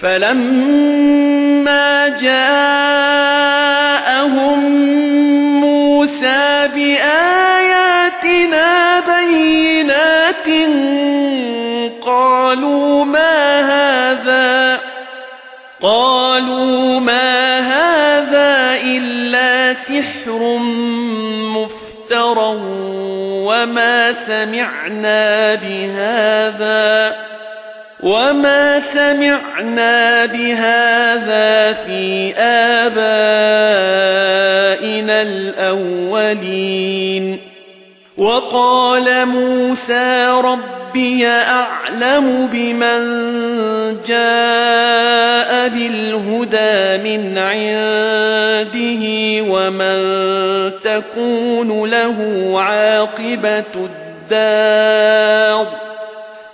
فَلَمَّا جَاءَهُم مُوسَى بِآيَاتِنَا بَيِّنَاتٍ قَالُوا مَا هَذَا؟ قَالُوا مَا هَذَا إِلَّا سِحْرٌ مُفْتَرًى وَمَا سَمِعْنَا بِهَذَا. وَمَا سَمِعْنَا بِهَذَا فِي آبَائِنَا الْأَوَّلِينَ وَقَالَ مُوسَى رَبِّي أَعْلَمُ بِمَنْ جَاءَ بِالْهُدَى مِنْ عِنْدِهِ وَمَنْ تَكُونُ لَهُ عَاقِبَةُ الدَّارِ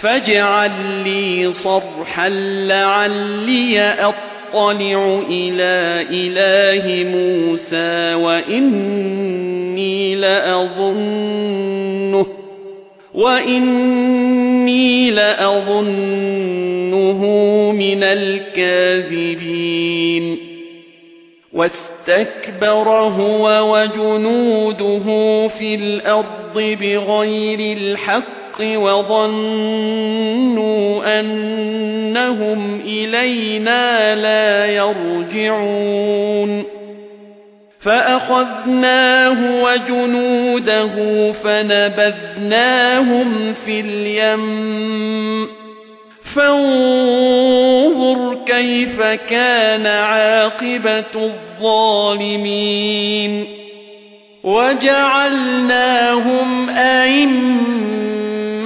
فاجعل لي صرحا لعلي أطلع إلى إله موسى وإني لأظنه وإني لأظنه من الكاذبين. واستكبر هو وجنوده في الأرض بغير الحق وظنوا أنهم إلينا لا يرجعون. فأخذناه وجنوده فنبذناهم في اليم. فانظر كيف كان عاقبة الظالمين. وجعلناهم